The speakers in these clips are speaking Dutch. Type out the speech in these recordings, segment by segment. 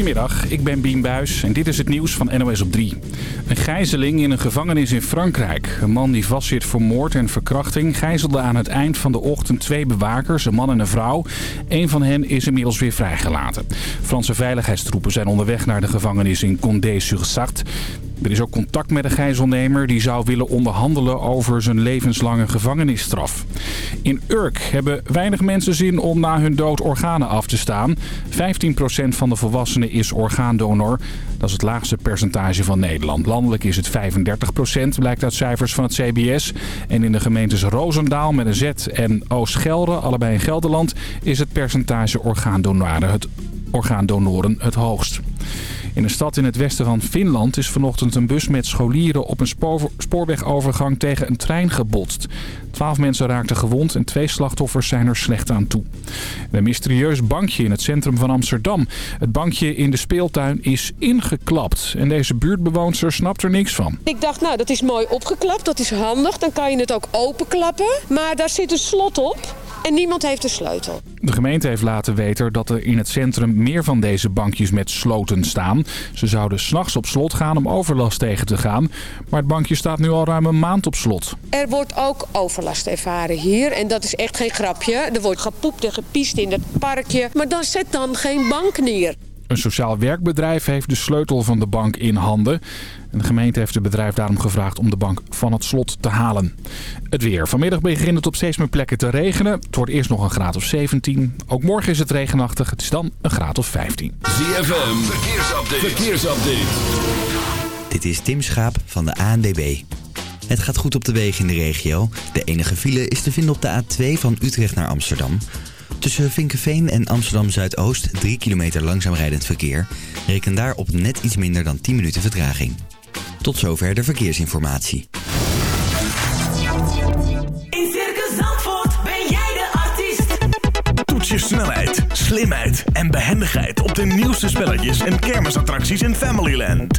Goedemiddag, ik ben Bien Buis en dit is het nieuws van NOS op 3. Een gijzeling in een gevangenis in Frankrijk. Een man die vastzit voor moord en verkrachting gijzelde aan het eind van de ochtend twee bewakers, een man en een vrouw. Een van hen is inmiddels weer vrijgelaten. Franse veiligheidstroepen zijn onderweg naar de gevangenis in Condé-sur-Sarthe. Er is ook contact met de gijzelnemer die zou willen onderhandelen over zijn levenslange gevangenisstraf. In Urk hebben weinig mensen zin om na hun dood organen af te staan. 15% van de volwassenen is orgaandonor. Dat is het laagste percentage van Nederland. Landelijk is het 35%, blijkt uit cijfers van het CBS. En in de gemeentes Roosendaal met een Z en Oost-Gelre, allebei in Gelderland, is het percentage orgaandonoren het, orgaandonoren het hoogst. In een stad in het westen van Finland is vanochtend een bus met scholieren op een spoorwegovergang tegen een trein gebotst. Twaalf mensen raakten gewond en twee slachtoffers zijn er slecht aan toe. Een mysterieus bankje in het centrum van Amsterdam. Het bankje in de speeltuin is ingeklapt en deze buurtbewoonster snapt er niks van. Ik dacht, nou dat is mooi opgeklapt, dat is handig. Dan kan je het ook openklappen. Maar daar zit een slot op. En niemand heeft de sleutel. De gemeente heeft laten weten dat er in het centrum meer van deze bankjes met sloten staan. Ze zouden s'nachts op slot gaan om overlast tegen te gaan. Maar het bankje staat nu al ruim een maand op slot. Er wordt ook overlast ervaren hier. En dat is echt geen grapje. Er wordt gepoept en gepiest in het parkje. Maar dan zet dan geen bank neer. Een sociaal werkbedrijf heeft de sleutel van de bank in handen. de gemeente heeft het bedrijf daarom gevraagd om de bank van het slot te halen. Het weer. Vanmiddag begint het op steeds meer plekken te regenen. Het wordt eerst nog een graad of 17. Ook morgen is het regenachtig. Het is dan een graad of 15. ZFM. Verkeersupdate. Verkeersupdate. Dit is Tim Schaap van de ANDB. Het gaat goed op de wegen in de regio. De enige file is te vinden op de A2 van Utrecht naar Amsterdam. Tussen Vinkenveen en Amsterdam Zuidoost 3 kilometer langzaam rijdend verkeer. Reken daar op net iets minder dan 10 minuten vertraging. Tot zover de verkeersinformatie. In Circus Zandvoort ben jij de artiest. Toets je snelheid, slimheid en behendigheid op de nieuwste spelletjes en kermisattracties in Familyland.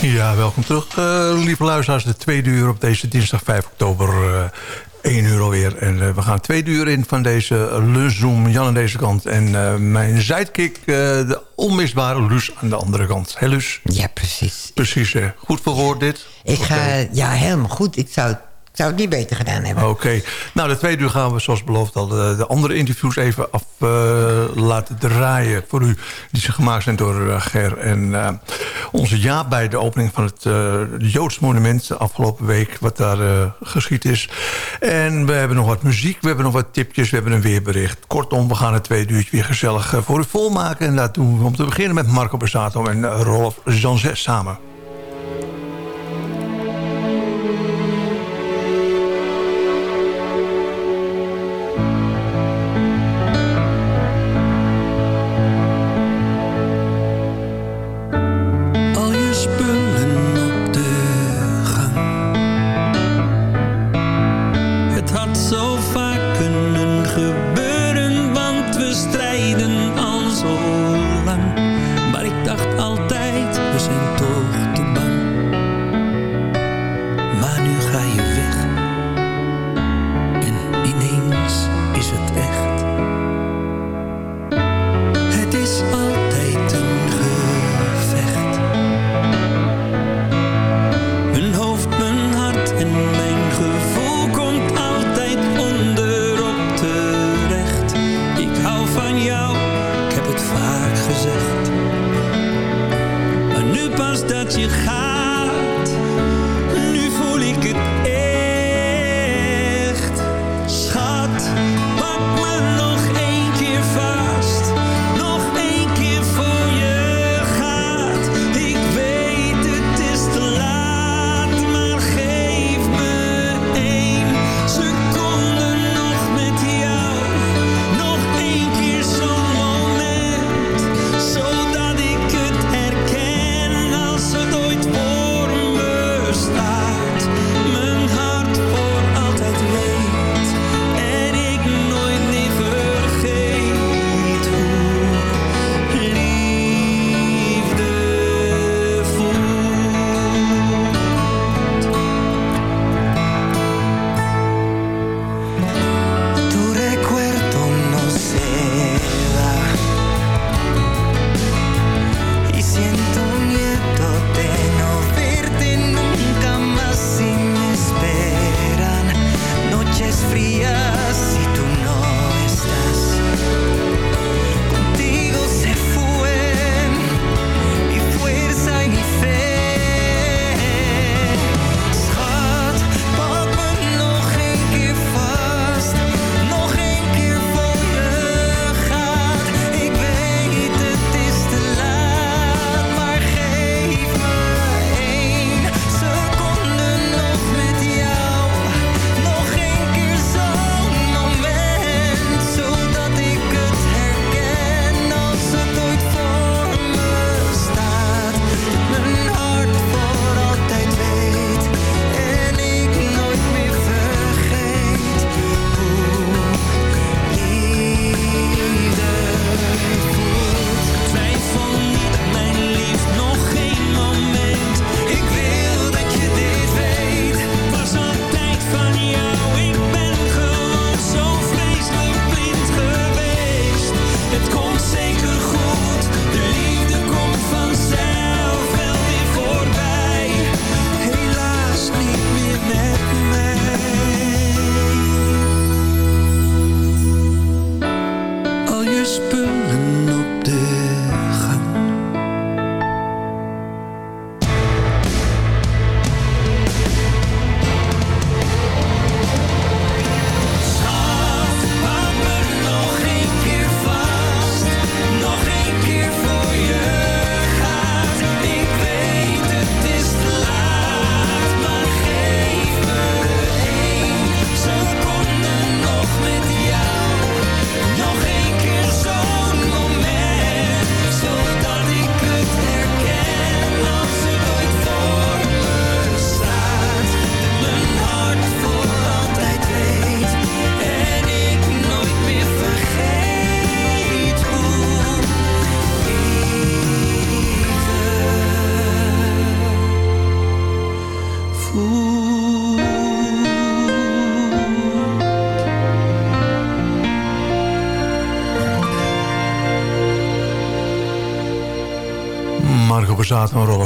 Ja, welkom terug, uh, lieve luisteraars. De tweede uur op deze dinsdag 5 oktober. Uh, 1 uur alweer. En uh, we gaan twee uur in van deze lunchroom. Jan aan deze kant. En mijn sidekick, de onmisbare Luus aan de andere kant. Hé Luus? Ja, precies. Precies, hè. Goed verwoord dit? Ik ga, ja, helemaal goed. Ik zou het zou het beter gedaan hebben. Oké. Nou, de tweede uur gaan we zoals beloofd al de, de andere interviews even af uh, laten draaien voor u. Die ze gemaakt zijn door uh, Ger en uh, onze ja bij de opening van het Joods monument afgelopen week. Wat daar geschied is. En we hebben nog wat muziek, we hebben nog wat tipjes, we hebben een weerbericht. Kortom, we gaan het tweede uurtje weer gezellig voor u volmaken. En dat doen we om te beginnen met Marco Besato en Rolf Janzet samen.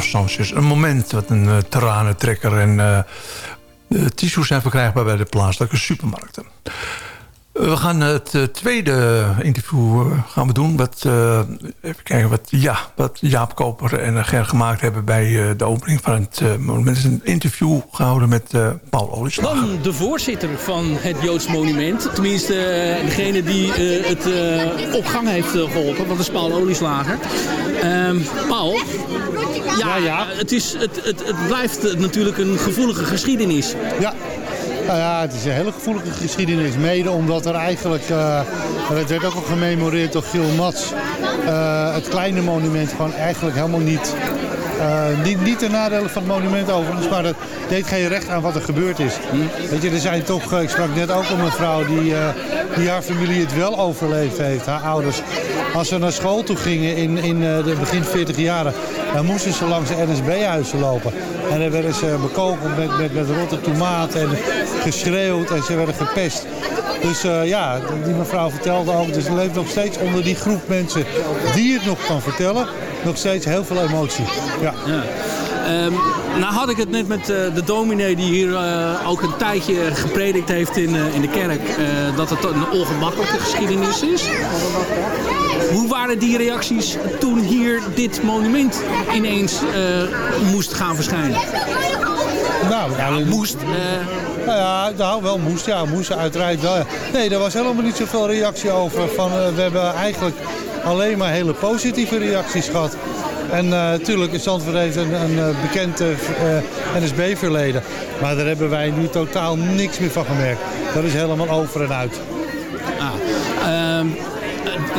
Sanchez. Een moment wat een uh, tranentrekker. En uh, de tissues zijn verkrijgbaar bij de plaatselijke supermarkten. We gaan het tweede interview gaan we doen. Wat, even kijken wat, ja, wat Jaap Koper en Ger gemaakt hebben... bij de opening van het monument. Is een interview gehouden met Paul Olieslager. Dan de voorzitter van het Joods monument. Tenminste, degene die het op gang heeft geholpen. Want dat is Paul Olieslager. Ehm, Paul, ja, ja, Het, is, het, het, het blijft natuurlijk een gevoelige geschiedenis. Ja. Nou ja, het is een hele gevoelige geschiedenis. Mede omdat er eigenlijk, uh, het werd ook al gememoreerd door Giel Mats, uh, het kleine monument gewoon eigenlijk helemaal niet, uh, niet, niet de nadelen van het monument overigens, maar dat deed geen recht aan wat er gebeurd is. Weet je, er zijn toch, ik sprak net ook een mevrouw die, die haar familie het wel overleefd heeft, haar ouders. Als ze naar school toe gingen in, in de begin 40 jaren, dan moesten ze langs de NSB-huizen lopen. En dan werden ze bekogeld met, met, met rotte tomaten en geschreeuwd en ze werden gepest. Dus ja, die mevrouw vertelde ook, dus er leeft nog steeds onder die groep mensen die het nog kan vertellen, nog steeds heel veel emotie. Ja. ja. Ehm, nou had ik het net met eh, de dominee die hier eh, ook een tijdje gepredikt heeft in, eh, in de kerk. dat het een ongemakkelijke geschiedenis is. Hoe waren die reacties toen hier dit monument ineens moest gaan verschijnen? Nou, ja, moest. nou ja, nou, wel moest. Ja, moest uiteraard wel. Nee, er was helemaal niet zoveel reactie over. Van, we hebben eigenlijk alleen maar hele positieve reacties gehad. En natuurlijk is Zandvoort heeft een, een eh, bekend eh, NSB-verleden. Maar daar hebben wij nu totaal niks meer van gemerkt. Dat is helemaal over en uit. Ah, ehm, eh,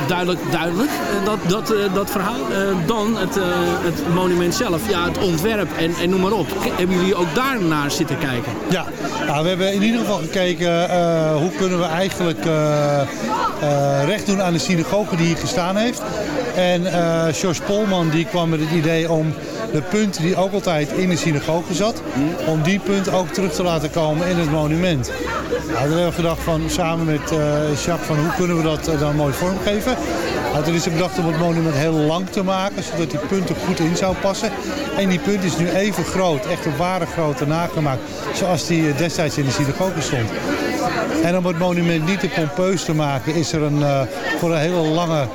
duidelijk, duidelijk eh, dat, dat, eh, dat verhaal. Eh, dan het, het monument zelf, ja, het ontwerp en, en noem maar op. Hebben jullie ook daar naar zitten kijken? Ja, nou, we hebben in ieder geval gekeken hoe kunnen we eigenlijk recht doen aan de synagoge die hier gestaan heeft. En eh George Polman die kwam met het idee om de punt die ook altijd in de synagoge zat, om die punt ook terug te laten komen in het monument. Nou, toen hebben we gedacht van samen met eh, Jacques van hoe kunnen we dat eh, dan mooi vormgeven. Nou, toen is bedacht om het monument heel lang te maken, zodat die punt er goed in zou passen. En die punt is nu even groot, echt een ware grootte nagemaakt, zoals die eh, destijds in de synagoge stond. En om het monument niet te pompeus te maken, is er een, eh, voor een hele lange,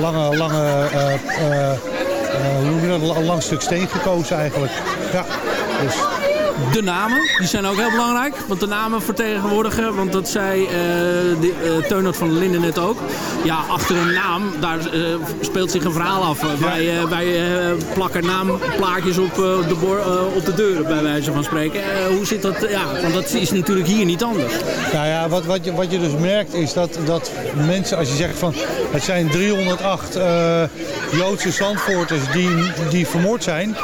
lange, lange, eh, eh, hoe noem je dat, een lang stuk steen gekozen eigenlijk. Ja, dus... De namen, die zijn ook heel belangrijk. Want de namen vertegenwoordigen, want dat zei eh, Teunert van Linden net ook. Ja, achter een naam, daar eh, speelt zich een verhaal af. Wij, plakken naamplaatjes op, de op de deuren, bij wijze van spreken. Hoe zit dat? Ja, want dat is natuurlijk hier niet anders. Nou ja, wat, wat, je, wat je dus merkt is dat, dat mensen, als je zegt van het zijn 308 eh, Joodse Zandvoorters die, die vermoord zijn.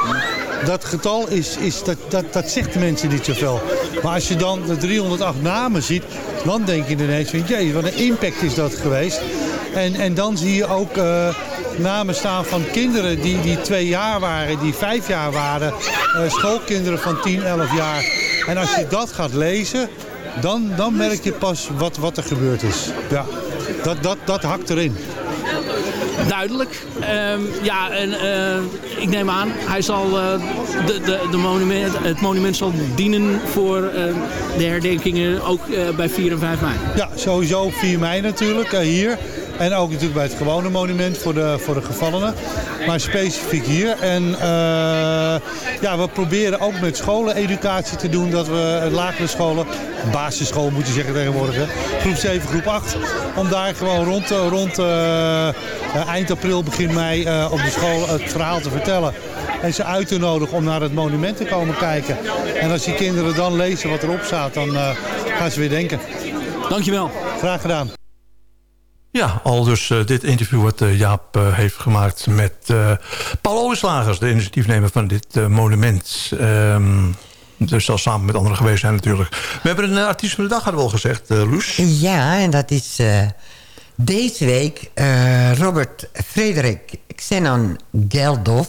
Dat getal is, is dat, dat, dat zegt de mensen niet zoveel. Maar als je dan de 308 namen ziet, dan denk je ineens van jee, wat een impact is dat geweest. En, en dan zie je ook eh, namen staan van kinderen die, die twee jaar waren, die vijf jaar waren. eh, schoolkinderen van 10, 11 jaar. En als je dat gaat lezen, dan, dan merk je pas wat, wat er gebeurd is. Ja, dat, dat, dat hakt erin. Duidelijk. Ehm, ja, en eh, ik neem aan, hij zal, eh, de, de, de monument, het monument zal dienen voor eh, de herdenkingen ook bij 4 en 5 mei. Ja, sowieso op 4 mei natuurlijk, hier. En ook natuurlijk bij het gewone monument voor de, voor de gevallenen. Maar specifiek hier. En eh, ja, we proberen ook met scholen educatie te doen. Dat we lagere scholen, basisschool moet je zeggen tegenwoordig. Hè, groep 7, groep 8. Om daar gewoon rond, eh, rond eh, eind april, begin mei op de school het verhaal te vertellen. En ze uit te nodigen om naar het monument te komen kijken. En als die kinderen dan lezen wat erop staat, dan gaan ze weer denken. Dankjewel. Graag gedaan. Ja, al dus eh, dit interview wat eh, Jaap eh, heeft gemaakt met Paul Olieslagers, de initiatiefnemer van dit monument. Ehm, dus zal samen met anderen geweest zijn natuurlijk. We hebben een artiest van de dag, hadden we al gezegd, Loes. Ja, en dat is deze week Robert Frederik Xenon Geldof.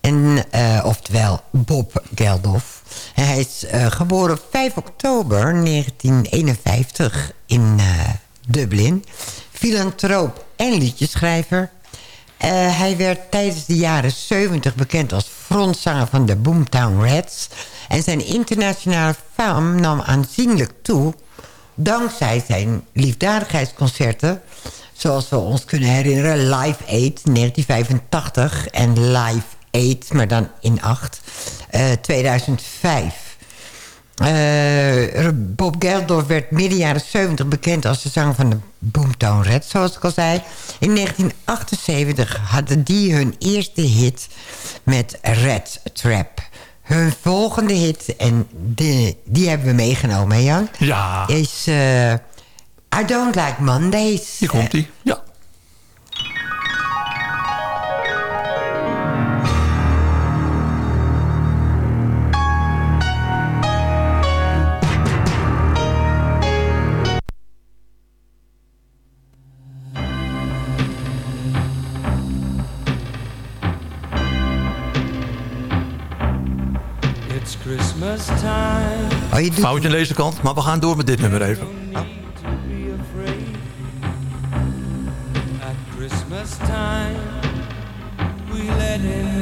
En, oftewel Bob Geldof. Hij is geboren op 5 oktober 1951 in Dublin. Filantroop en liedjeschrijver. Eh, hij werd tijdens de jaren 70 bekend als frontzanger van de Boomtown Rats. En zijn internationale faam nam aanzienlijk toe... dankzij zijn liefdadigheidsconcerten... zoals we ons kunnen herinneren, Live Aid 1985 en Live Aid, maar dan in 8, eh, 2005. Eh, Bob Geldorf werd midden jaren 70 bekend als de zanger van de Boomtown Reds, zoals ik al zei. In 1978 hadden die hun eerste hit met Red Trap. Hun volgende hit, en de, die hebben we meegenomen, hè Jan? Ja. Is eh, I Don't Like Mondays. Hier komt hij. Ja. Oh, je doet... Foutje aan deze kant, maar we gaan door met dit nummer even. At Christmas time, we let in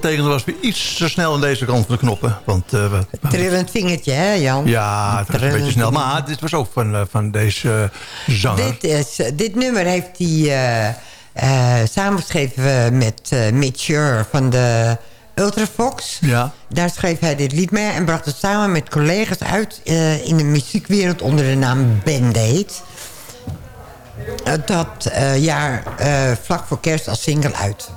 Ondergetekende was weer iets te snel aan deze kant van de knoppen. Want, uh, Trillend vingertje, hè Jan? Ja, het was een beetje snel. Maar dit was ook van, uh, van deze uh, zanger. Dit, is, dit nummer heeft hij samengeschreven met Mitch van de Ultrafox. Ja. Daar schreef hij dit lied mee en bracht het samen met collega's uit in de muziekwereld onder de naam Band-Aid. Dat jaar vlak voor kerst als single uit.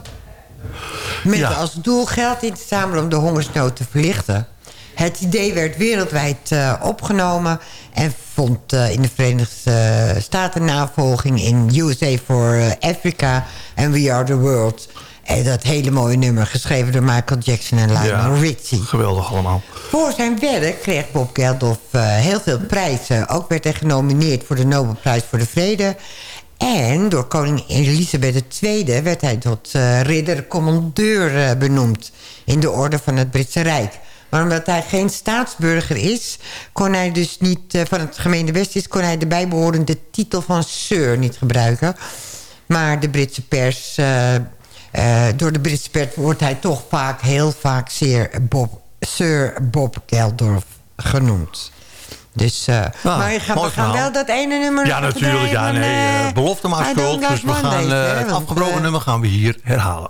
Met Ja. als doel geld in te zamelen om de hongersnood te verlichten. Het idee werd wereldwijd eh, opgenomen en vond eh, in de Verenigde Staten navolging in USA for eh, Africa en We Are The World. En dat hele mooie nummer geschreven door Michael Jackson en Lionel Richie. Geweldig allemaal. Voor zijn werk kreeg Bob Geldof eh, heel veel prijzen. Ook werd hij genomineerd voor de Nobelprijs voor de Vrede. En door koningin Elisabeth II werd hij tot eh, ridder commandeur eh, benoemd... in de orde van het Britse Rijk. Maar omdat hij geen staatsburger is... kon hij dus niet eh, van het gemeente West is... kon hij de bijbehorende titel van sir niet gebruiken. Maar de Britse pers... door de Britse pers wordt hij toch vaak, heel vaak... zeer Bob, Sir Bob Geldorf genoemd. Dus, eh, Ah, maar je gaat, we gaan verhaal. wel dat ene nummer... Ja, natuurlijk. Ja, nee, eh, eh, belofte maar schuld. Dus we gaan eh, hè, het afgebroken nummer gaan we hier herhalen.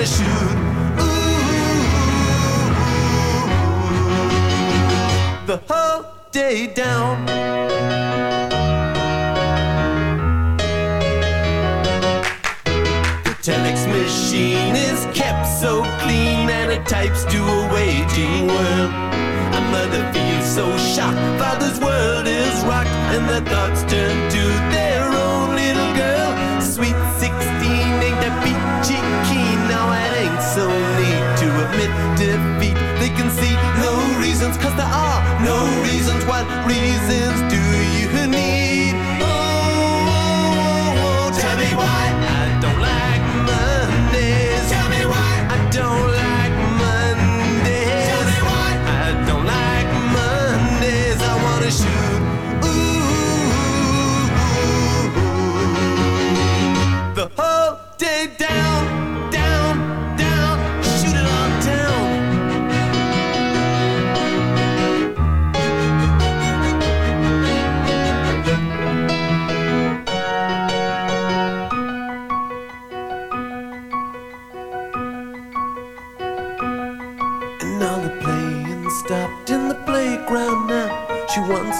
Shoot. Ooh, the whole day down. The telex machine is kept so clean and it types to a waging world. A mother feels so shocked, father's world is rocked, and their thoughts turn reasons, cause there are no reasons. What reasons do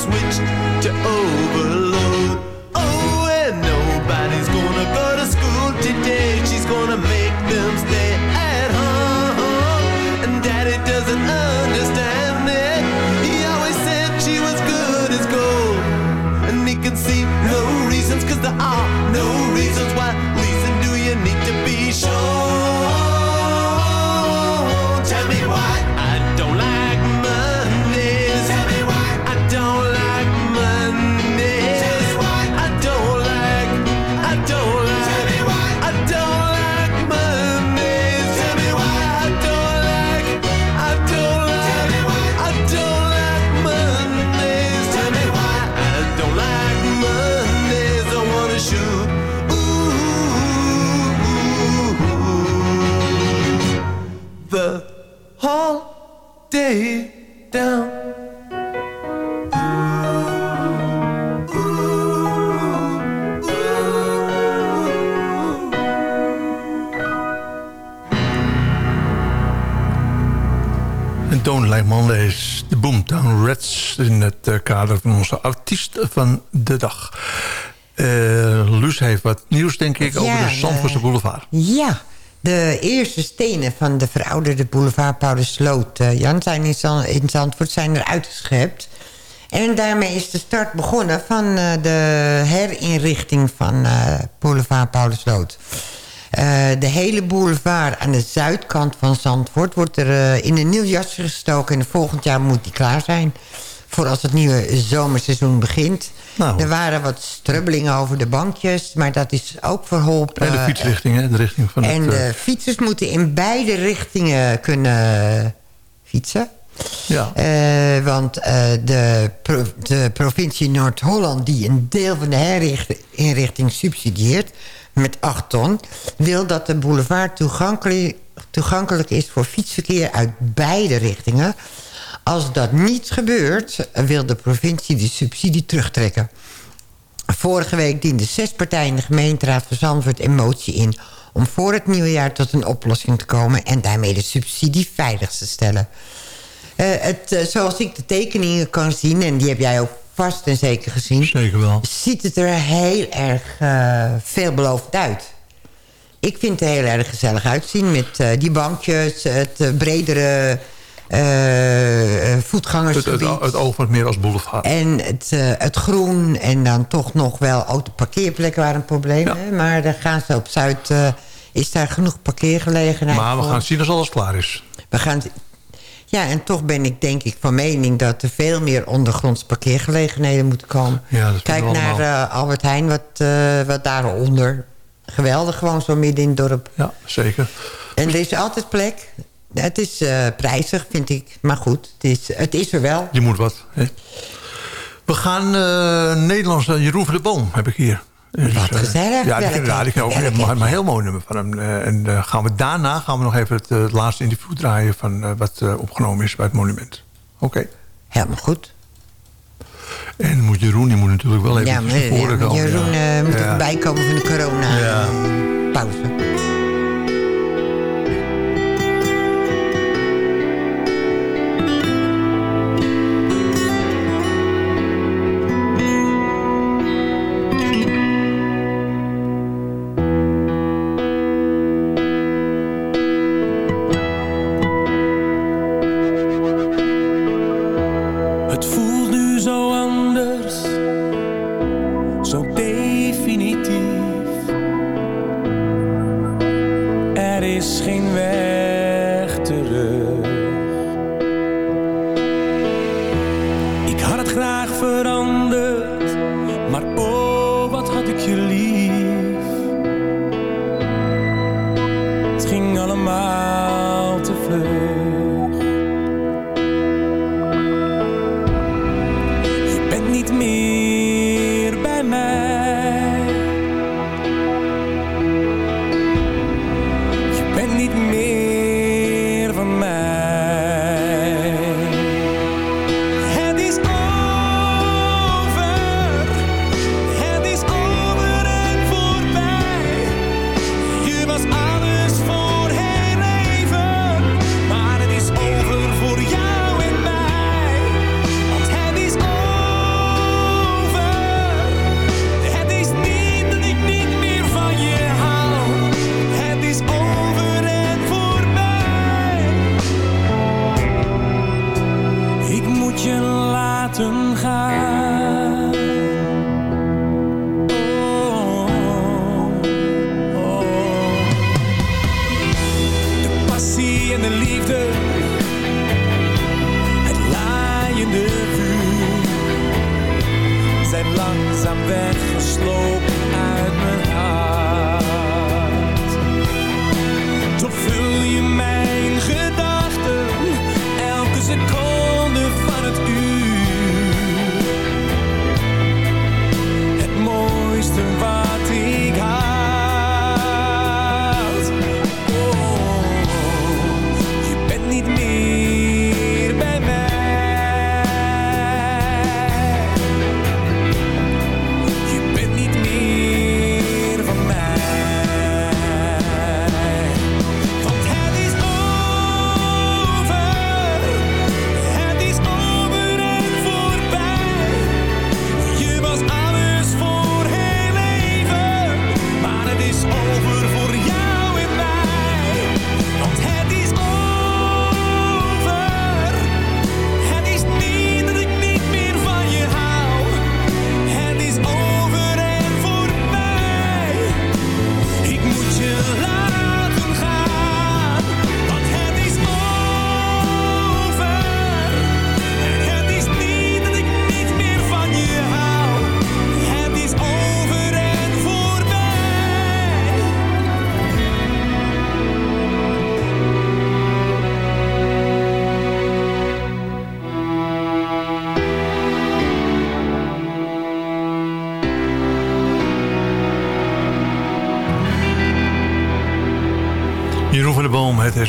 switched to het eh, kader van onze artiest van de dag. Eh Luus heeft wat nieuws, denk ik, over de Zandvoortse de- boulevard. Ja, de eerste stenen van de verouderde boulevard Paulusloot... eh, Jan, zijn in, Zand, in Zandvoort zijn er uitgeschept. En daarmee is de start begonnen van eh, de herinrichting van eh, boulevard Paulusloot. Eh, de hele boulevard aan de zuidkant van Zandvoort... wordt er eh, in een nieuw jasje gestoken... en volgend jaar moet die klaar zijn... voor als het nieuwe zomerseizoen begint. Nou. Er waren wat strubbelingen over de bankjes... maar dat is ook verholpen. En de fietsrichting, hè? De richting van En het... de eh, fietsers moeten in beide richtingen kunnen fietsen. ja. Eh, want eh, de, pro- de provincie Noord-Holland... die een deel van de herinrichting subsidieert... met 8 ton... wil dat de boulevard toegankelijk, toegankelijk is voor fietsverkeer... uit beide richtingen. Als dat niet gebeurt... wil de provincie de subsidie terugtrekken. Vorige week diende zes partijen in de gemeenteraad van Zandvoort een motie in... om voor het nieuwe jaar tot een oplossing te komen... en daarmee de subsidie veilig te stellen. Eh, het, eh, zoals ik de tekeningen kan zien... en die heb jij ook vast en zeker gezien... Zeker wel. ziet het er heel erg eh, veelbelovend uit. Ik vind het er heel erg gezellig uitzien... met die bankjes, het bredere eh, eh, Het, het, het oog meer als boulevard. En het, eh, het groen en dan toch nog wel autoparkeerplekken waren een probleem. Ja. Hè? Maar dan gaan ze op Zuid... is daar genoeg parkeergelegenheid maar we voor. gaan zien als alles klaar is. We gaan... Ja, en toch ben ik denk ik van mening... dat er veel meer ondergronds parkeergelegenheden moeten komen. Ja, Kijk naar Albert Heijn, wat, eh, wat daaronder. Geweldig, gewoon zo midden in het dorp. Ja, zeker. En er is altijd plek. Het is eh, prijzig, vind ik. Maar goed, het is, het is er wel. Je moet wat. Hè? We gaan eh Nederlands eh, Jeroen van de Boom heb ik hier. Dus, Wat eh, Ja, Ja, die, ja, die ik ook. Maar, maar heel mooi nummer van hem. En gaan we daarna gaan we nog even het laatste interview draaien... van wat opgenomen is bij het monument. Oké. Helemaal goed. En moet Jeroen, die moet natuurlijk wel even Ja, maar ja, komen. Jeroen ja. moet Ja. er bijkomen van de corona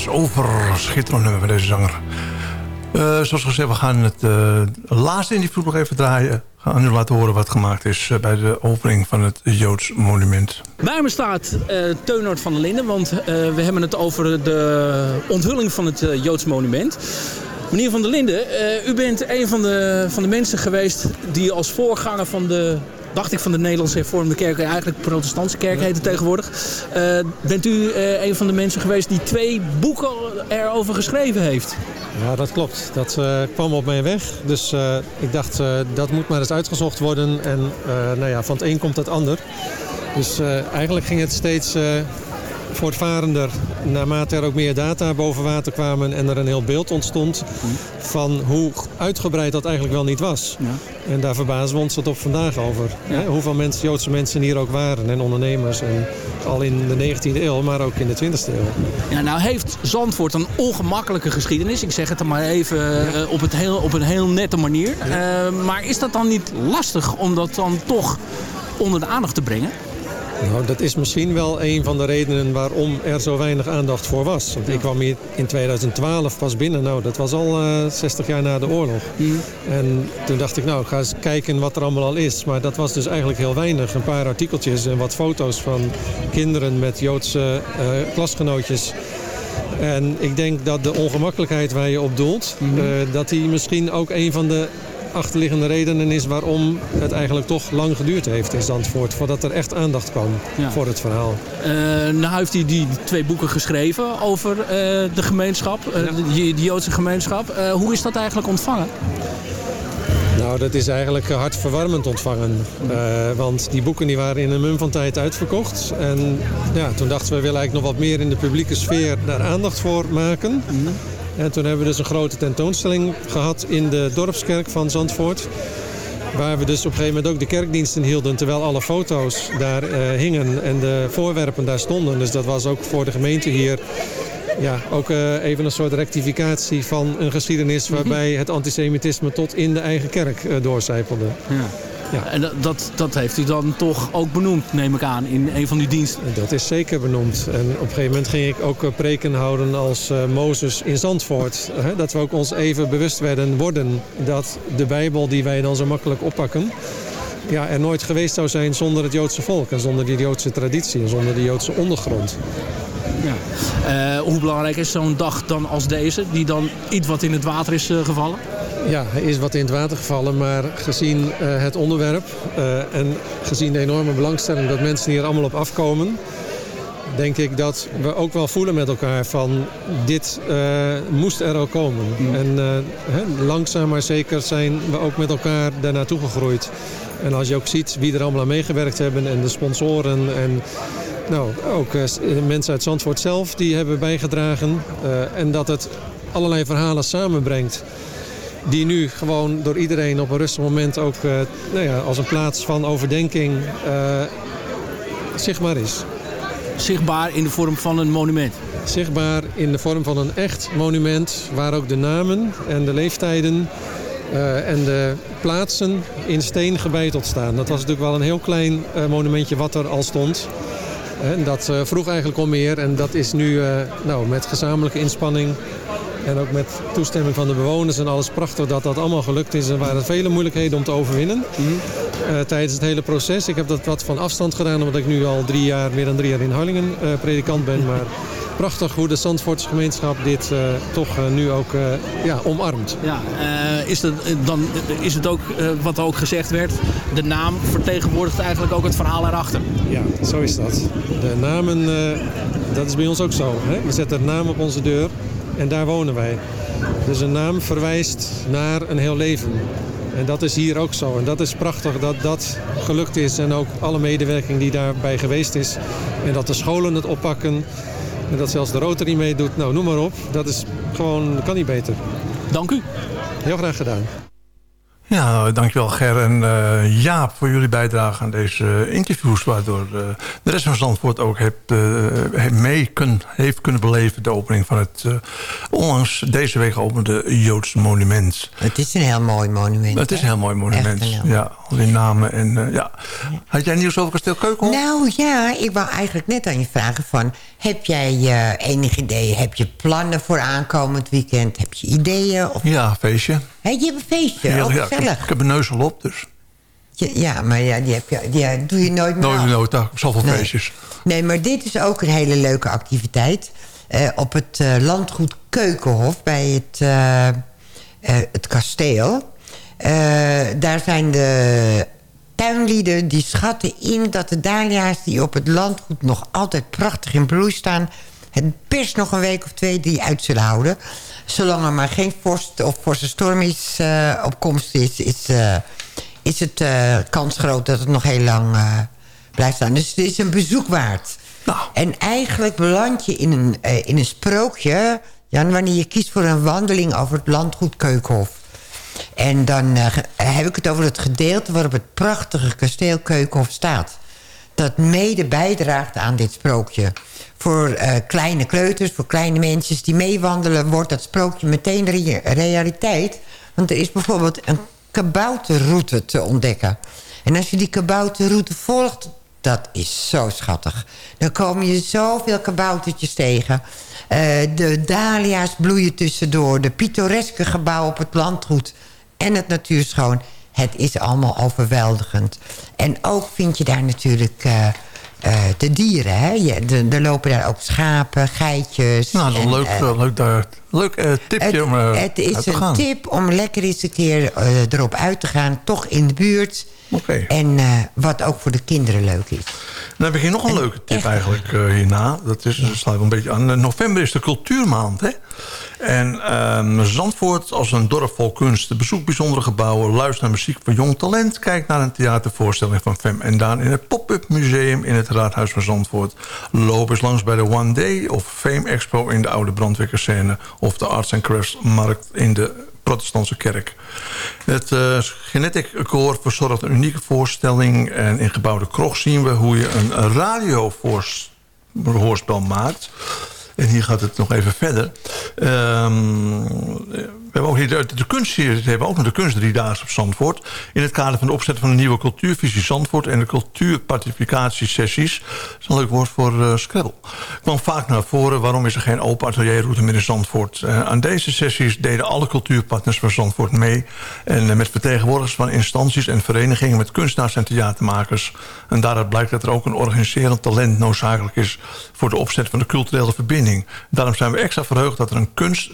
is over. Schitterend nummer van deze zanger. Eh, zoals gezegd, we gaan het uh, laatste interview nog even draaien. Gaan nu laten horen wat gemaakt is uh, bij de opening van het Joods monument. Bij me staat Teunert van der Linden, want we hebben het over de onthulling van het Joods monument. Meneer van der Linden, u bent een van de, van de mensen geweest die als voorganger van de dacht ik, van de Nederlandse hervormde kerk. Eigenlijk protestantse kerk heet het tegenwoordig. Uh, bent u uh, een van de mensen geweest die twee boeken erover geschreven heeft? Ja, dat klopt. Dat uh, kwam op mijn weg. Dus ik dacht, dat moet maar eens uitgezocht worden. En nou ja, van het een komt het ander. Dus eigenlijk ging het steeds voortvarender naarmate er ook meer data boven water kwamen en er een heel beeld ontstond van hoe uitgebreid dat eigenlijk wel niet was. Ja. En daar verbazen we ons tot op vandaag over. Ja. Hoeveel mensen, Joodse mensen hier ook waren en ondernemers. En al in de 19e eeuw, maar ook in de 20e eeuw. Ja, nou heeft Zandvoort een ongemakkelijke geschiedenis. Ik zeg het er maar even uh, op, het heel, op een heel nette manier. Uh, maar is dat dan niet lastig om dat dan toch onder de aandacht te brengen? Nou, dat is misschien wel een van de redenen waarom er zo weinig aandacht voor was. Want ik kwam hier in 2012 pas binnen. Nou, dat was al uh, 60 jaar na de oorlog. Mm. En toen dacht ik, nou, ik ga eens kijken wat er allemaal al is. Maar dat was dus eigenlijk heel weinig. Een paar artikeltjes en wat foto's van kinderen met Joodse uh, klasgenootjes. En ik denk dat de ongemakkelijkheid waar je op doelt... Mm -hmm. uh, dat die misschien ook een van de achterliggende redenen is waarom het eigenlijk toch lang geduurd heeft in Zandvoort. Voordat er echt aandacht kwam ja. voor het verhaal. Uh, nou heeft hij die twee boeken geschreven over uh, de gemeenschap, uh, ja. de, de, Joodse gemeenschap. hoe is dat eigenlijk ontvangen? Nou, dat is eigenlijk hartverwarmend ontvangen. Uh, want die boeken die waren in een mum van tijd uitverkocht. En ja, toen dachten we, we willen eigenlijk nog wat meer in de publieke sfeer daar aandacht voor maken. En toen hebben we dus een grote tentoonstelling gehad in de dorpskerk van Zandvoort. Waar we dus op een gegeven moment ook de kerkdiensten hielden... terwijl alle foto's daar uh, hingen en de voorwerpen daar stonden. Dus dat was ook voor de gemeente hier ja, ook uh, even een soort rectificatie van een geschiedenis... waarbij het antisemitisme tot in de eigen kerk uh, doorcijpelde. Ja. Ja. En dat, dat heeft u dan toch ook benoemd, neem ik aan, in een van uw diensten? Dat is zeker benoemd. En op een gegeven moment ging ik ook preken houden als uh, Mozes in Zandvoort. Dat we ook ons even bewust werden worden dat de Bijbel die wij dan zo makkelijk oppakken... Ja, er nooit geweest zou zijn zonder het Joodse volk en zonder die Joodse traditie en zonder de Joodse ondergrond. Ja. Uh, hoe belangrijk is zo'n dag dan als deze, die dan iets wat in het water is uh, gevallen? Ja, hij is wat in het water gevallen, maar gezien uh, het onderwerp en gezien de enorme belangstelling dat mensen hier allemaal op afkomen, denk ik dat we ook wel voelen met elkaar van dit moest er ook komen. Mm. En he, langzaam maar zeker zijn we ook met elkaar daar naartoe gegroeid. En als je ook ziet wie er allemaal aan meegewerkt hebben en de sponsoren en nou, ook mensen uit Zandvoort zelf die hebben bijgedragen. En dat het allerlei verhalen samenbrengt. Die nu gewoon door iedereen op een rustig moment ook uh, nou ja, als een plaats van overdenking zichtbaar is. Zichtbaar in de vorm van een monument? Zichtbaar in de vorm van een echt monument waar ook de namen en de leeftijden uh, en de plaatsen in steen gebeiteld staan. Dat was natuurlijk wel een heel klein monumentje wat er al stond. En dat vroeg eigenlijk om meer en dat is nu nou, met gezamenlijke inspanning en ook met toestemming van de bewoners en alles prachtig dat dat allemaal gelukt is. Er waren vele moeilijkheden om te overwinnen mm -hmm. uh, tijdens het hele proces. Ik heb dat wat van afstand gedaan omdat ik nu al drie jaar, meer dan drie jaar in Harlingen uh, predikant ben. Maar prachtig hoe de Zandvoortse gemeenschap dit uh, toch nu ook ja, omarmt. Ja, is, het, dan is het ook wat ook gezegd werd, de naam vertegenwoordigt eigenlijk ook het verhaal erachter. Ja, zo is dat. De namen, dat is bij ons ook zo. Hè? We zetten een naam op onze deur. En daar wonen wij. Dus een naam verwijst naar een heel leven. En dat is hier ook zo. En dat is prachtig dat dat gelukt is. En ook alle medewerking die daarbij geweest is. En dat de scholen het oppakken. En dat zelfs de Rotary meedoet. Nou, noem maar op. Dat is gewoon, kan niet beter. Dank u. Heel graag gedaan. Ja, dankjewel Ger en uh, Jaap voor jullie bijdrage aan deze interviews... waardoor uh, de rest van Zandvoort ook heeft, uh, mee kun, heeft kunnen beleven... de opening van het onlangs deze week geopende Joodse monument. Het is een heel mooi monument. Het is een heel mooi monument, heel ja. Die namen en ja. Had jij nieuws over Kasteel Keukenhof? Nou ja, ik wou eigenlijk net aan je vragen van... Heb jij eh, enig idee? Heb je plannen voor aankomend weekend? Heb je ideeën? Of... Ja, feestje. Hé, je hebt een feestje, Ja, ook ja, ik, heb, gezellig. ik heb een neus al op, dus Ja, ja, maar ja, die, heb je, die eh, doe je nooit meer nooit. Ik heb zoveel Nee. feestjes. Nee, maar dit is ook een hele leuke activiteit. Eh, op het eh, landgoed Keukenhof bij het, eh, eh, het kasteel. Eh, daar zijn de tuinlieden die schatten in dat de dahlia's die op het landgoed nog altijd prachtig in bloei staan... het best nog een week of twee, drie uit zullen houden. Zolang er maar geen vorst of forse storm is, eh, op komst is... is, eh, is het kans groot dat het nog heel lang blijft staan. Dus het is een bezoek waard. En eigenlijk beland je in een, in een sprookje... Jan, wanneer je kiest voor een wandeling over het landgoed Keukenhof. En dan eh, heb ik het over het gedeelte waarop het prachtige kasteel Keukenhof staat. Dat mede bijdraagt aan dit sprookje. Voor eh, kleine kleuters, voor kleine mensen die meewandelen... wordt dat sprookje meteen rea- realiteit. Want er is bijvoorbeeld een kabouterroute te ontdekken. En als je die kabouterroute volgt, dat is zo schattig. Dan kom je zoveel kaboutertjes tegen. Eh, de dahlia's bloeien tussendoor. De pittoreske gebouwen op het landgoed. En het natuurschoon. Het is allemaal overweldigend. En ook vind je daar natuurlijk eh, eh, de dieren. Hè? Je, de- er lopen daar ook schapen, geitjes. Nou, dat is en, een leuk, eh, leuk, daar- leuk eh, tipje het, om het is een gaan. tip om lekker eens een keer erop uit te gaan. Toch in de buurt. En eh, wat ook voor de kinderen leuk is. Dan heb ik hier nog een leuke tip eigenlijk hierna. Dat, is, dat sluit een beetje aan. November is de cultuurmaand. Hè? En ehm, Zandvoort als een dorp vol kunst. Bezoek bijzondere gebouwen. Luister naar muziek van jong talent. Kijk naar een theatervoorstelling van Fem en Daan... in het pop-up museum in het Raadhuis van Zandvoort. Loop eens langs bij de One Day of Fame Expo... in de oude brandweerkazerne... of de Arts and Crafts Markt in de protestantse kerk. Het eh Genetic Koor verzorgt een unieke voorstelling... en in gebouwde krocht zien we hoe je een radiohoorspel maakt... En hier gaat het nog even verder. Ehm, hebben ook hier de, de we hebben ook nog de kunst driedaagse op Zandvoort. In het kader van de opzet van een nieuwe cultuurvisie Zandvoort... en de cultuurparticipatiesessies. Dat is een leuk woord voor eh Scrabble. kwam vaak naar voren waarom is er geen open atelierroute meer in Zandvoort. Eh, aan deze sessies deden alle cultuurpartners van Zandvoort mee. En eh, met vertegenwoordigers van instanties en verenigingen... met kunstenaars en theatermakers. En daaruit blijkt dat er ook een organiserend talent noodzakelijk is... voor de opzet van de culturele verbinding. Daarom zijn we extra verheugd dat er een kunst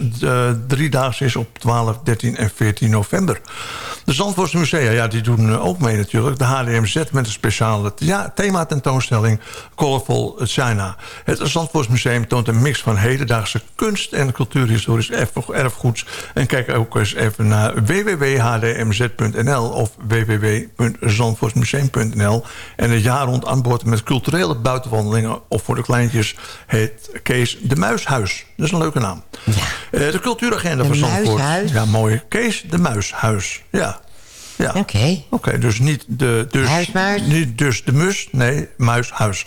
driedaagse is... op 12, 13 en 14 november. De Zandvoortse musea, ja, die doen eh, ook mee natuurlijk. De HDMZ met een speciale ja, thematentoonstelling... Colorful China. Het Zandvoorts Museum toont een mix van hedendaagse kunst... en cultuurhistorisch erf- erfgoed. En kijk ook eens even naar www.hdmz.nl... of www.zandvoortsmuseum.nl. En een jaar rond aan boord met culturele buitenwandelingen... of voor de kleintjes heet Kees de Muishuis. Dat is een leuke naam. Eh, de cultuuragenda De van Zandvoort. Muishuis? Ja, mooi. Kees de Muishuis. Ja. Ja. Oké. Oké, dus niet de... Dus, Huismuis? Niet dus de mus, nee, muishuis.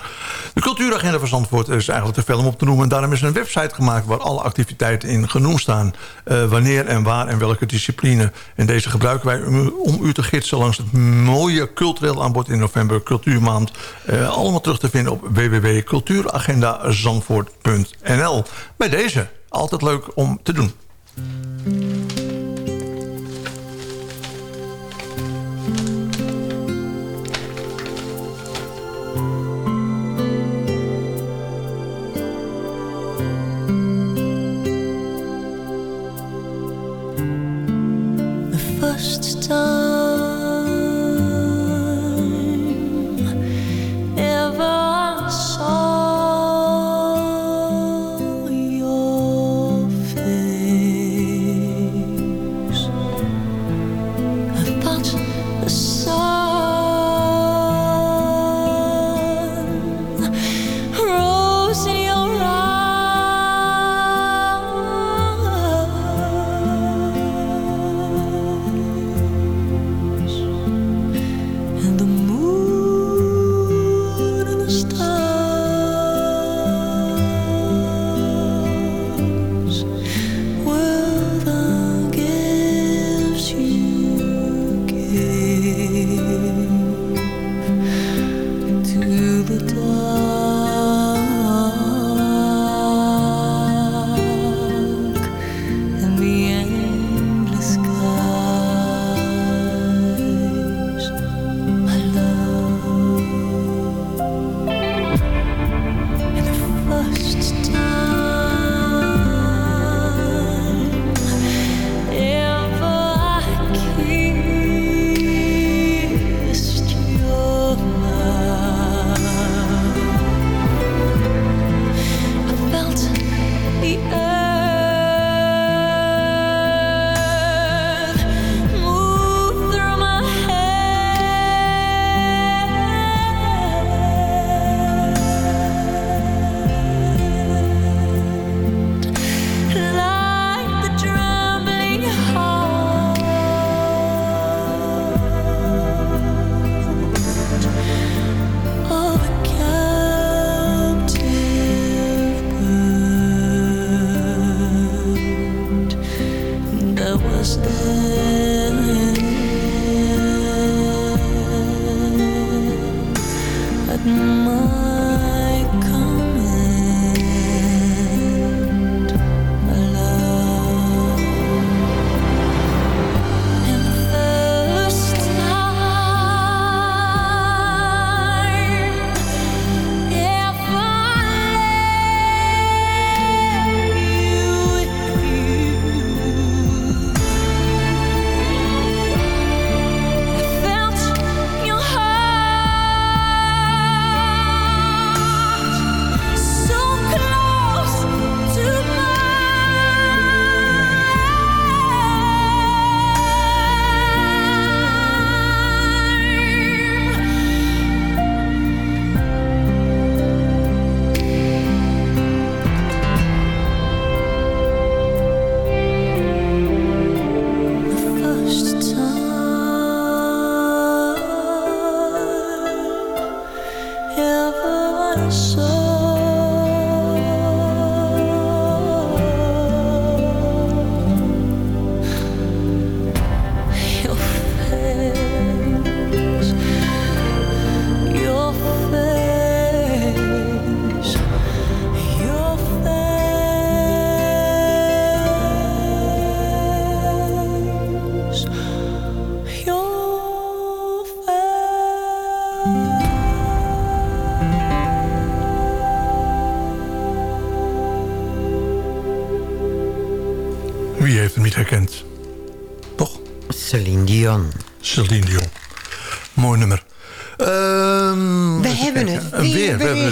De cultuuragenda van Zandvoort is eigenlijk te veel om op te noemen. En daarom is er een website gemaakt waar alle activiteiten in genoemd staan. Eh, wanneer en waar en welke discipline. En deze gebruiken wij om, om u te gidsen langs het mooie cultureel aanbod in november, Cultuurmaand. Eh, allemaal terug te vinden op www.cultuuragendazandvoort.nl. Bij deze, altijd leuk om te doen. First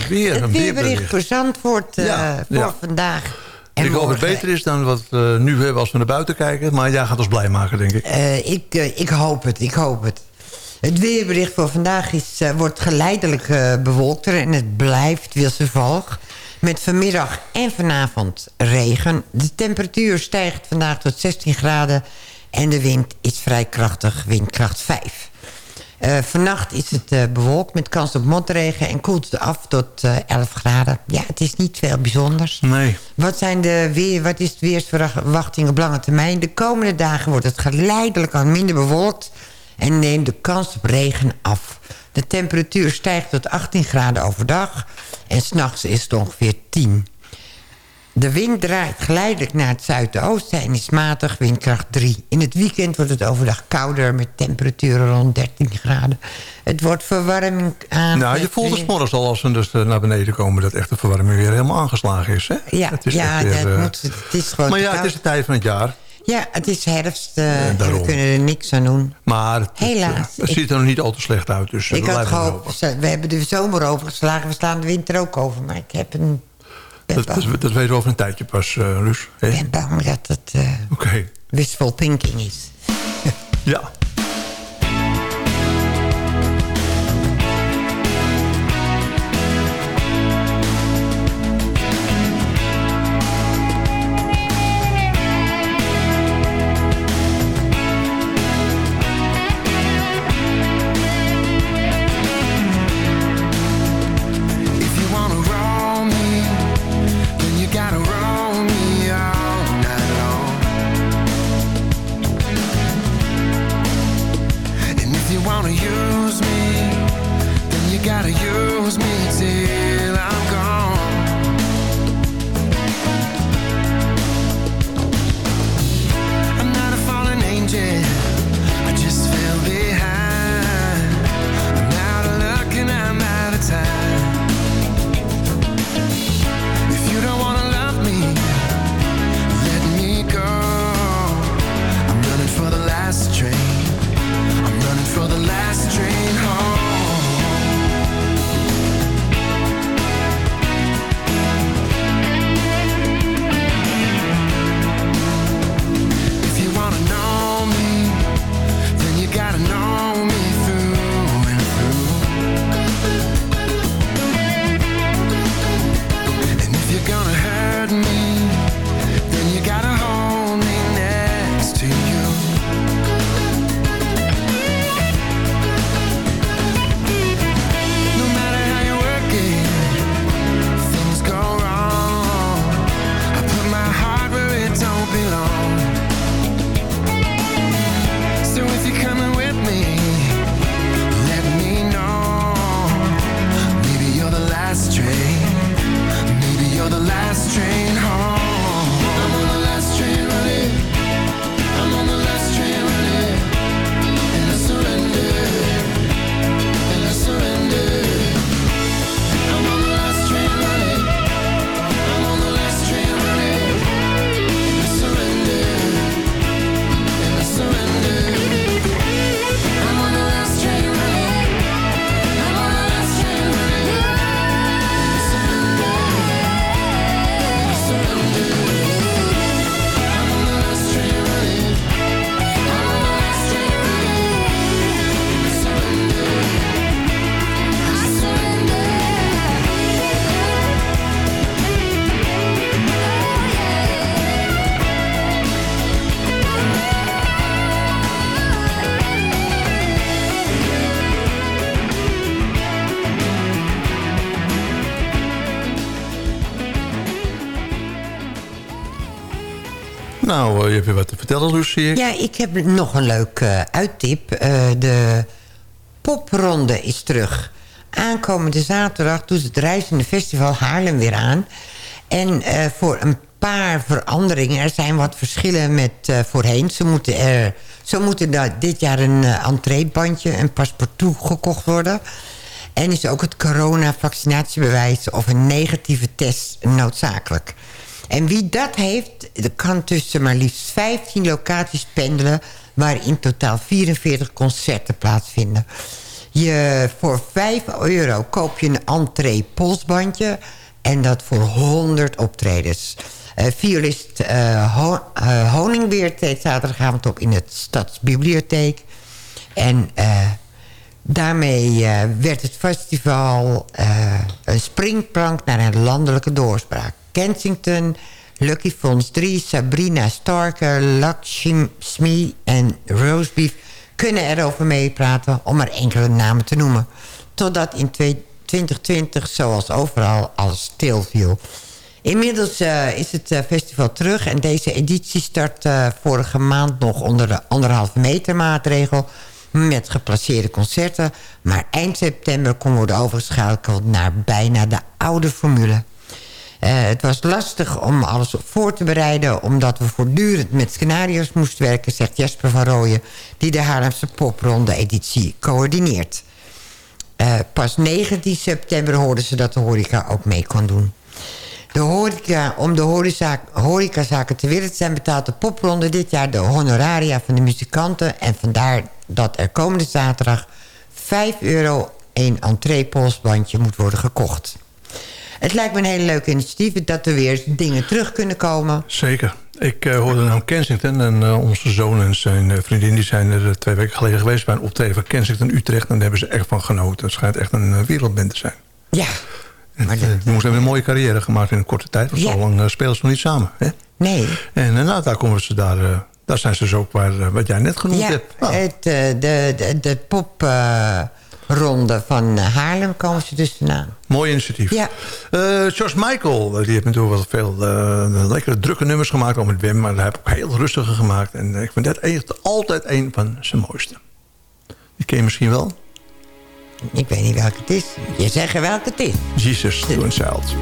weer, een weerbericht weerbericht. voor Zandvoort eh, Ja, voor ja. vandaag. En ik hoop het beter is dan wat we nu hebben als we naar buiten kijken. Maar jij gaat ons blij maken, denk ik. Eh, ik, eh, ik hoop het, ik hoop het. Het weerbericht voor vandaag is, eh, wordt geleidelijk eh, bewolkter en het blijft wisselvallig. Met vanmiddag en vanavond regen. De temperatuur stijgt vandaag tot 16 graden en de wind is vrij krachtig, windkracht 5. Eh, vannacht is het eh, bewolkt met kans op motregen en koelt het af tot eh, 11 graden. Ja, het is niet veel bijzonders. Nee. Wat, zijn de weer, wat is de weersverwachting op lange termijn? De komende dagen wordt het geleidelijk aan minder bewolkt... en neemt de kans op regen af. De temperatuur stijgt tot 18 graden overdag... en s'nachts is het ongeveer 10. De wind draait geleidelijk naar het zuidoosten en is matig, windkracht 3. In het weekend wordt het overdag kouder met temperaturen rond 13 graden. Het wordt verwarming aan. Nou, je voelt het morgens al als we dus eh, naar beneden komen... dat echt de verwarming weer helemaal aangeslagen is. Hè? Ja, Het is ja weer, dat eh, moet, het is gewoon Maar ja, het is de tijd van het jaar. Ja, het is herfst eh, en we kunnen er niks aan doen. Maar het, Helaas. het ziet er nog niet al te slecht uit. Dus ik we had gehoopt, we hebben de zomer overgeslagen, we slaan de winter ook over. Maar ik heb een, Dat, dat, dat weten we over een tijdje pas, eh Luus. hè? ben bang dat het eh Oké. wistful thinking is. Ja. Nou, eh, je hebt weer wat te vertellen, ik. Ja, ik heb nog een leuk eh, uittip. Eh, de popronde is terug. Aankomende zaterdag doet het Reizende Festival Haarlem weer aan. En voor een paar veranderingen. Er zijn wat verschillen met voorheen. Ze moeten er, zo moet er dit jaar een entreebandje, een paspartout gekocht worden. En is ook het corona-vaccinatiebewijs of een negatieve test noodzakelijk. En wie dat heeft, kan tussen maar liefst 15 locaties pendelen... waar in totaal 44 concerten plaatsvinden. Je, voor 5 euro koop je een entree polsbandje... en dat voor 100 optredens. Uh, violist uh, Ho treedt zaterdagavond op in het Stadsbibliotheek. En daarmee werd het festival een springplank naar een landelijke doorspraak. Kensington, Lucky Fons 3, Sabrina Starker, Lakshmi en Rosebeef kunnen erover meepraten om maar enkele namen te noemen. Totdat in 2020, zoals overal, alles stilviel. Inmiddels uh, is het uh, festival terug en deze editie start uh, vorige maand nog onder de anderhalve meter maatregel met geplaceerde concerten. Maar eind september kon worden overgeschakeld naar bijna de oude formule. Het was lastig om alles voor te bereiden... omdat we voortdurend met scenario's moesten werken... zegt Jasper van Rooyen, die de Haarlemse popronde editie coördineert. pas 19 september hoorden ze dat de horeca ook mee kon doen. De horeca, om de horecazaken te willen zijn betaalt de popronde dit jaar de honoraria van de muzikanten. En vandaar dat er komende zaterdag 5 euro een entreepolsbandje moet worden gekocht. Het lijkt me een hele leuke initiatief dat er weer dingen terug kunnen komen. Zeker. Ik uh, hoorde nou Kensington en uh, onze zoon en zijn uh, vriendin... die zijn er twee weken geleden geweest bij een optreden van Kensington Utrecht... en daar hebben ze echt van genoten. Het schijnt echt een wereldband te zijn. Ja, maar jongens hebben een mooie carrière gemaakt in een korte tijd. Want ja. zo lang spelen ze nog niet samen. Hè? Nee. En nou, daar, komen ze daar, daar zijn ze dus ook waar, wat jij net genoemd ja, hebt. Nou. Het, de, de, de popronde van Haarlem komen ze dus vandaan. Mooi initiatief. Ja. George Michael, die heeft natuurlijk wel veel lekkere drukke nummers gemaakt. Al met Wim, maar hij heeft ook heel rustige gemaakt. En ik vind dat echt altijd een van zijn mooiste. Die ken je misschien wel. Ik weet niet welke het is. Je zegt welke het is. Jesus to a child.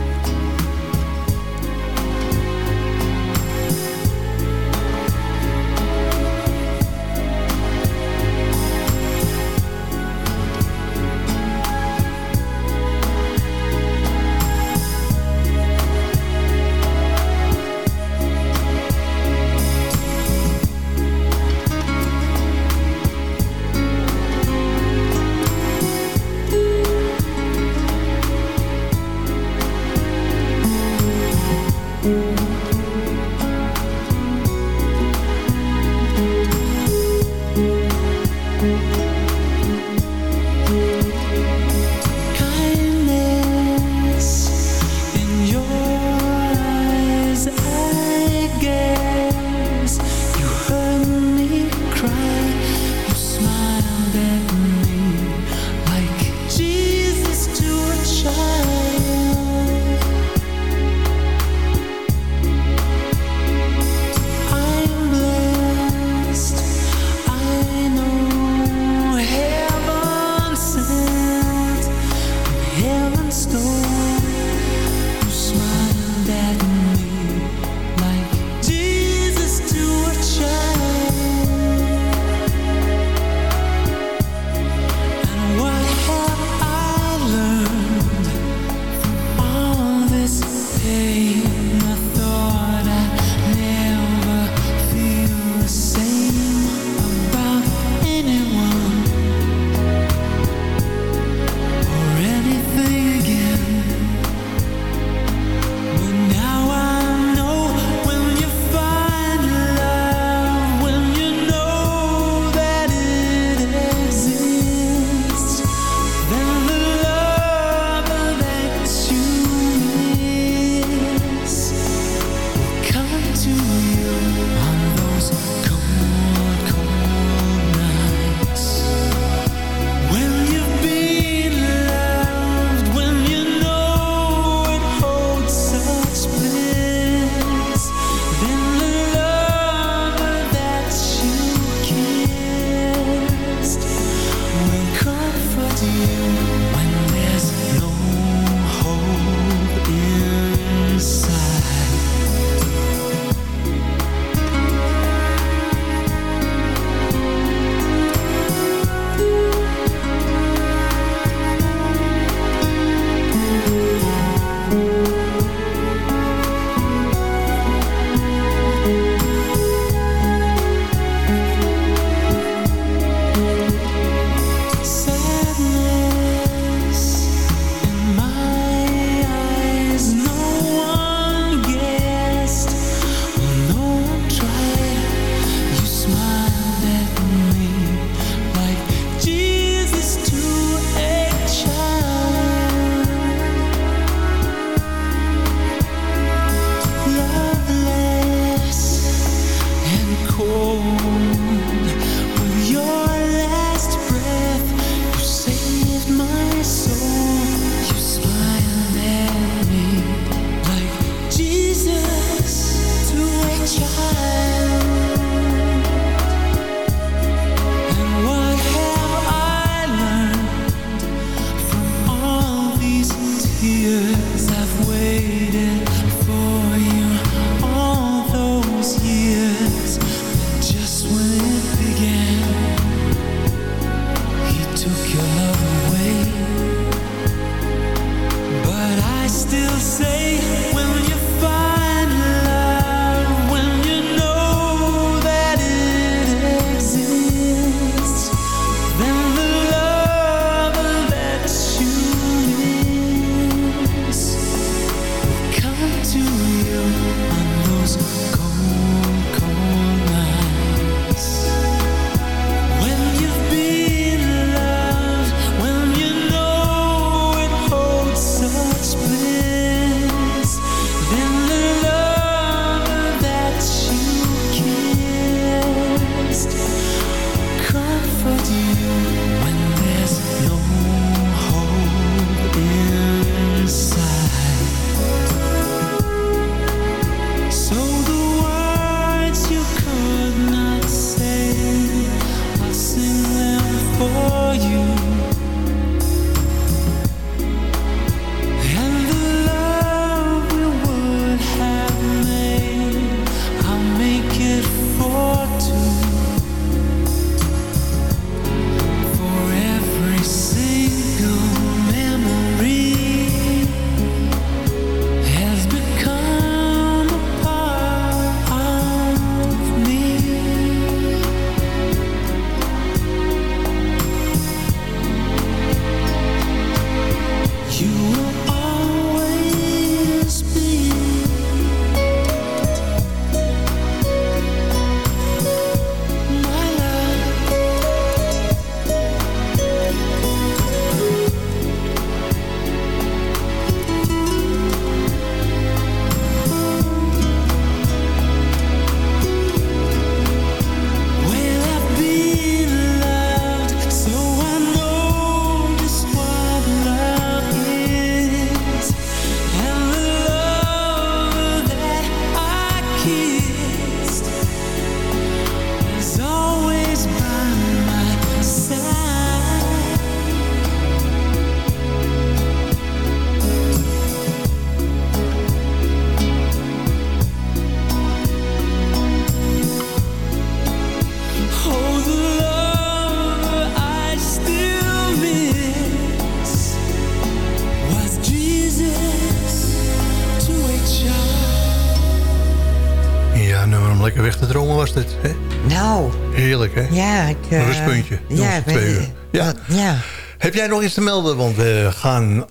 Een rustpuntje. Ja, twee uur. Ja. ja. Heb jij nog iets te melden? Want we gaan...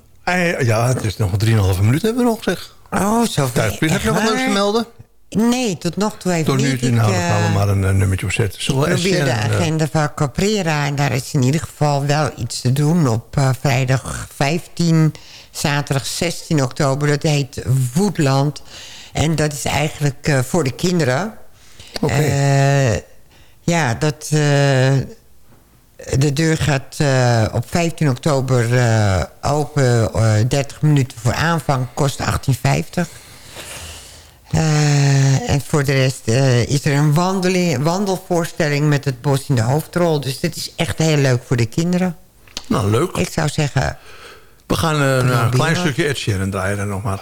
Ja, het is nog 3,5 minuten hebben we nog, zeg. Oh, zo Tijd. Heb je nog wat te melden? Nee, tot nog toe even Tot nu niet. toe, nou, dan eh, gaan we maar een eh, nummertje opzetten. Zullen Ik probeer de eh, agenda van Caprera en daar is in ieder geval wel iets te doen op vrijdag 15, zaterdag 16 oktober. Dat heet Voetland en dat is eigenlijk voor de kinderen. Oké. Ja, dat, eh, de deur gaat eh, op 15 oktober eh, open. eh, 30 minuten voor aanvang kost 18,50. Eh, en voor de rest eh, is er een wandeling, wandelvoorstelling met het bos in de hoofdrol. Dus dit is echt heel leuk voor de kinderen. Nou, leuk. Ik zou zeggen... We gaan naar een klein stukje Ed Sheeran draaien dan nog maar.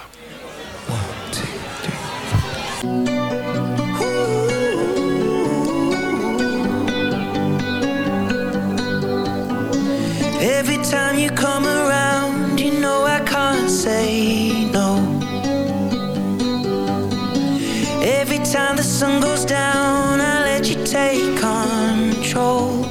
Every time you come around, you know I can't say no. Every time the sun goes down, I let you take control.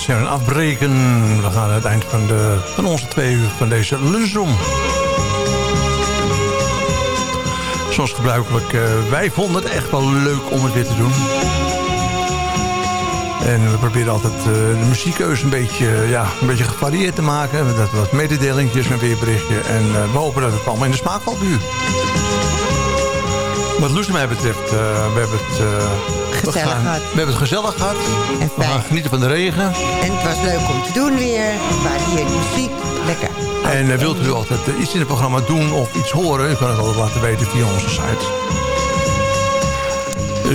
We Sheeran afbreken. We gaan aan het eind van, de, van onze twee uur van deze lunchroom. zoals gebruikelijk, eh, wij vonden het echt wel leuk om het weer te doen. En we proberen altijd uh, de muziekkeuze een beetje, ja, een beetje gevarieerd te maken. Dat wat mededelingjes, een weerberichtje. En we hopen dat het allemaal in de smaak valt nu. Wat Loes mij betreft, we hebben het... gezellig we gaan, gehad. We hebben het gezellig gehad. En we gaan genieten van de regen. En het was leuk om te doen weer. Maar hier muziek, lekker. En wilt u altijd iets in het programma doen of iets horen... u kan het altijd laten weten via onze site.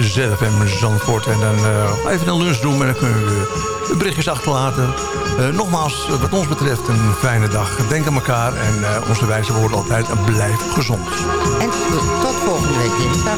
ZFM Zandvoort. En dan uh, even een lunch doen en dan kunnen we uh, berichtjes achterlaten. Uh, nogmaals, wat ons betreft een fijne dag. Denk aan elkaar en onze wijze woorden altijd en blijf gezond. En tot volgende week dinsdag.